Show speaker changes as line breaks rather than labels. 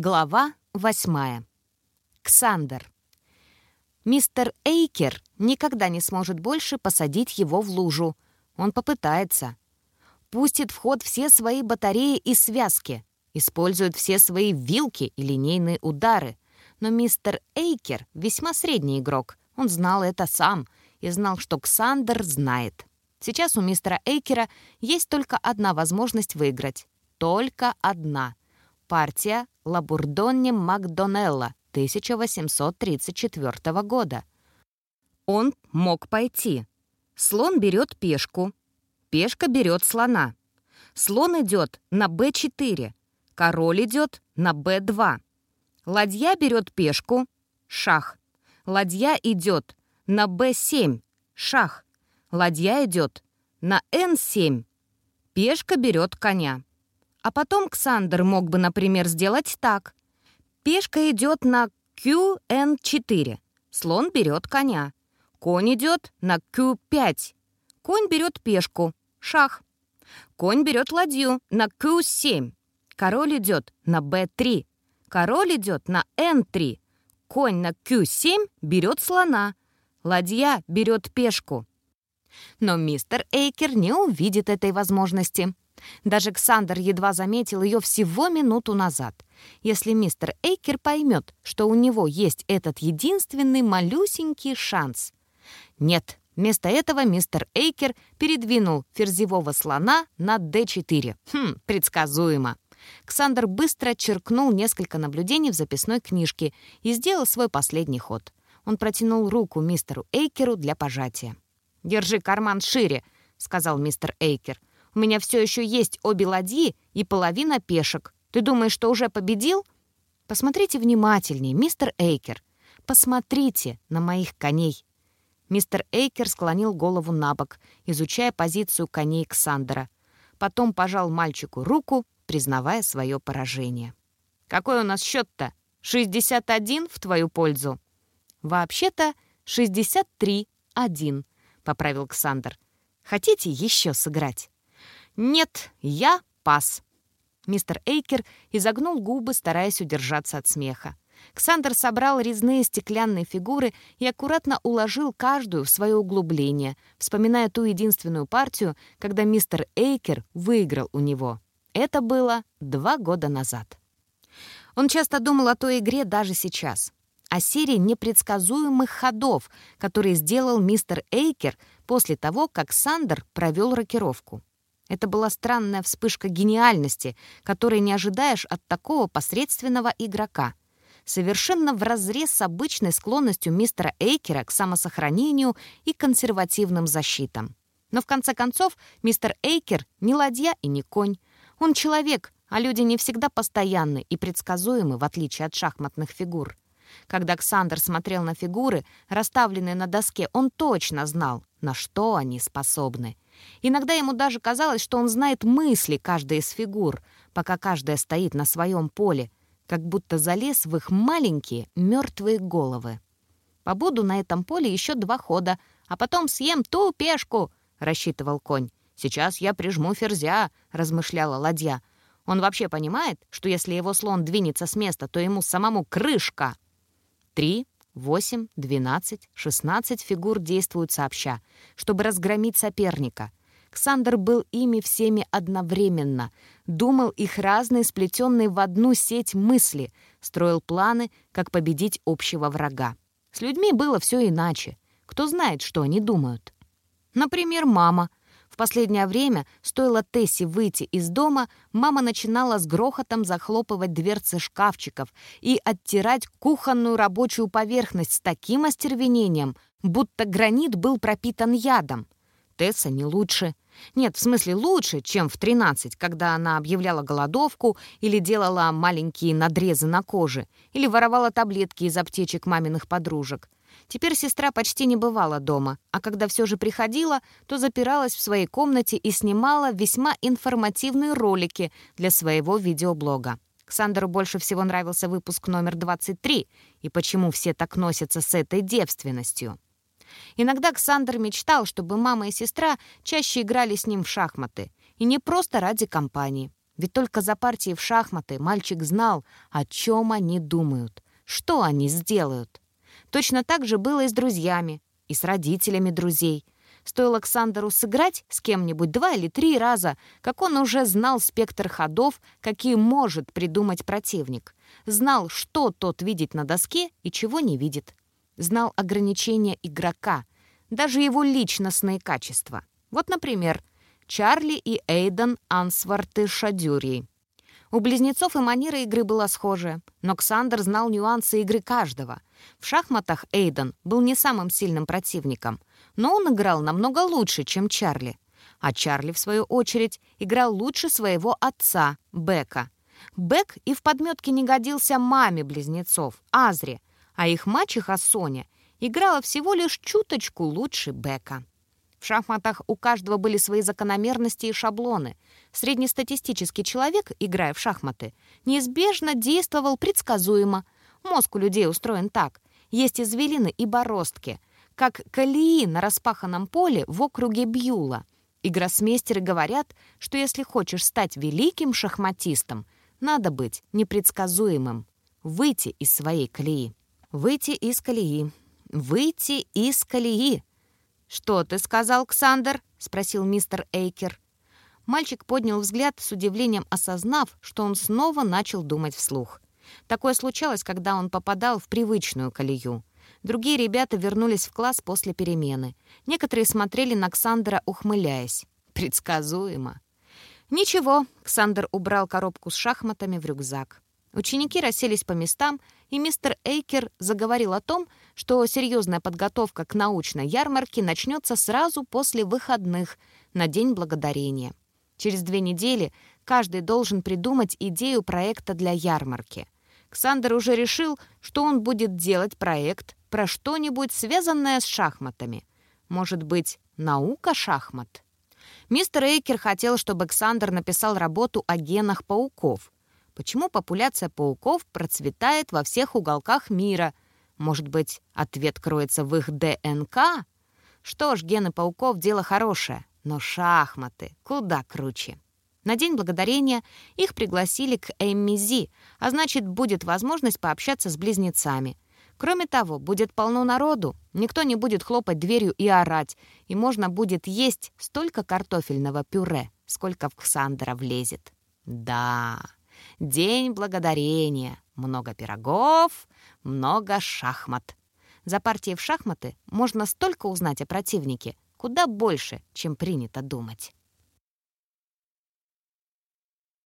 Глава восьмая. Ксандер. Мистер Эйкер никогда не сможет больше посадить его в лужу. Он попытается. Пустит в ход все свои батареи и связки. Использует все свои вилки и линейные удары. Но мистер Эйкер весьма средний игрок. Он знал это сам и знал, что Ксандер знает. Сейчас у мистера Эйкера есть только одна возможность выиграть. Только одна — Партия Лабурдонни Макдонелла 1834 года. Он мог пойти. Слон берет пешку. Пешка берет слона. Слон идет на Б4. Король идет на Б2. Ладья берет пешку. Шах. Ладья идет на Б7. Шах. Ладья идет на Н7. Пешка берет коня. А потом Ксандр мог бы, например, сделать так. Пешка идет на QN4. Слон берет коня. Конь идет на Q5. Конь берет пешку. Шах. Конь берет ладью на Q7. Король идет на B3. Король идет на N3. Конь на Q7 берет слона. Ладья берет пешку. Но мистер Эйкер не увидит этой возможности. Даже Ксандр едва заметил ее всего минуту назад. Если мистер Эйкер поймет, что у него есть этот единственный малюсенький шанс. Нет, вместо этого мистер Эйкер передвинул ферзевого слона на d4. Хм, предсказуемо. Ксандр быстро черкнул несколько наблюдений в записной книжке и сделал свой последний ход. Он протянул руку мистеру Эйкеру для пожатия. «Держи карман шире», — сказал мистер Эйкер. У меня все еще есть обе ладьи и половина пешек. Ты думаешь, что уже победил? Посмотрите внимательнее, мистер Эйкер. Посмотрите на моих коней. Мистер Эйкер склонил голову на бок, изучая позицию коней Ксандера. Потом пожал мальчику руку, признавая свое поражение. «Какой у нас счет-то? 61 в твою пользу?» «Вообще-то 63-1», — поправил Ксандер. «Хотите еще сыграть?» «Нет, я пас». Мистер Эйкер изогнул губы, стараясь удержаться от смеха. Ксандер собрал резные стеклянные фигуры и аккуратно уложил каждую в свое углубление, вспоминая ту единственную партию, когда мистер Эйкер выиграл у него. Это было два года назад. Он часто думал о той игре даже сейчас. О серии непредсказуемых ходов, которые сделал мистер Эйкер после того, как Сандер провел рокировку. Это была странная вспышка гениальности, которой не ожидаешь от такого посредственного игрока. Совершенно вразрез с обычной склонностью мистера Эйкера к самосохранению и консервативным защитам. Но в конце концов мистер Эйкер не ладья и не конь. Он человек, а люди не всегда постоянны и предсказуемы, в отличие от шахматных фигур. Когда Александр смотрел на фигуры, расставленные на доске, он точно знал, на что они способны — Иногда ему даже казалось, что он знает мысли каждой из фигур, пока каждая стоит на своем поле, как будто залез в их маленькие мертвые головы. «Побуду на этом поле еще два хода, а потом съем ту пешку», — рассчитывал конь. «Сейчас я прижму ферзя», — размышляла ладья. «Он вообще понимает, что если его слон двинется с места, то ему самому крышка?» Три, восемь, двенадцать, шестнадцать фигур действуют сообща, чтобы разгромить соперника. Ксандр был ими всеми одновременно, думал их разные, сплетенные в одну сеть мысли, строил планы, как победить общего врага. С людьми было все иначе. Кто знает, что они думают? Например, мама. Последнее время, стоило Тесси выйти из дома, мама начинала с грохотом захлопывать дверцы шкафчиков и оттирать кухонную рабочую поверхность с таким остервенением, будто гранит был пропитан ядом. Тесса не лучше. Нет, в смысле лучше, чем в 13, когда она объявляла голодовку или делала маленькие надрезы на коже, или воровала таблетки из аптечек маминых подружек. Теперь сестра почти не бывала дома, а когда все же приходила, то запиралась в своей комнате и снимала весьма информативные ролики для своего видеоблога. Ксандеру больше всего нравился выпуск номер 23 и почему все так носятся с этой девственностью. Иногда Ксандр мечтал, чтобы мама и сестра чаще играли с ним в шахматы. И не просто ради компании. Ведь только за партией в шахматы мальчик знал, о чем они думают, что они сделают. Точно так же было и с друзьями, и с родителями друзей. Стоило Александру сыграть с кем-нибудь два или три раза, как он уже знал спектр ходов, какие может придумать противник. Знал, что тот видит на доске и чего не видит. Знал ограничения игрока, даже его личностные качества. Вот, например, Чарли и Эйден Ансварты Шадюри. У близнецов и манера игры была схожая, но Ксандр знал нюансы игры каждого. В шахматах Эйден был не самым сильным противником, но он играл намного лучше, чем Чарли. А Чарли, в свою очередь, играл лучше своего отца, Бека. Бек и в подметке не годился маме близнецов, Азре, а их мачеха Соня играла всего лишь чуточку лучше Бека. В шахматах у каждого были свои закономерности и шаблоны. Среднестатистический человек, играя в шахматы, неизбежно действовал предсказуемо. Мозг у людей устроен так. Есть извилины и бороздки, как колеи на распаханном поле в округе Бьюла. И говорят, что если хочешь стать великим шахматистом, надо быть непредсказуемым, выйти из своей колеи. Выйти из колеи. Выйти из колеи. «Что ты сказал, Ксандер?» — спросил мистер Эйкер. Мальчик поднял взгляд с удивлением, осознав, что он снова начал думать вслух. Такое случалось, когда он попадал в привычную колею. Другие ребята вернулись в класс после перемены. Некоторые смотрели на Ксандера, ухмыляясь. Предсказуемо. «Ничего», — Ксандер убрал коробку с шахматами в рюкзак. Ученики расселись по местам, и мистер Эйкер заговорил о том, что серьезная подготовка к научной ярмарке начнется сразу после выходных на День Благодарения. Через две недели каждый должен придумать идею проекта для ярмарки. Ксандер уже решил, что он будет делать проект про что-нибудь, связанное с шахматами. Может быть, наука шахмат? Мистер Эйкер хотел, чтобы Ксандер написал работу о генах пауков — Почему популяция пауков процветает во всех уголках мира? Может быть, ответ кроется в их ДНК? Что ж, гены пауков — дело хорошее, но шахматы куда круче. На День Благодарения их пригласили к Эмми а значит, будет возможность пообщаться с близнецами. Кроме того, будет полно народу, никто не будет хлопать дверью и орать, и можно будет есть столько картофельного пюре, сколько в Ксандра влезет. Да... День благодарения. Много пирогов, много шахмат. За партией в шахматы можно столько узнать о противнике, куда больше, чем принято думать.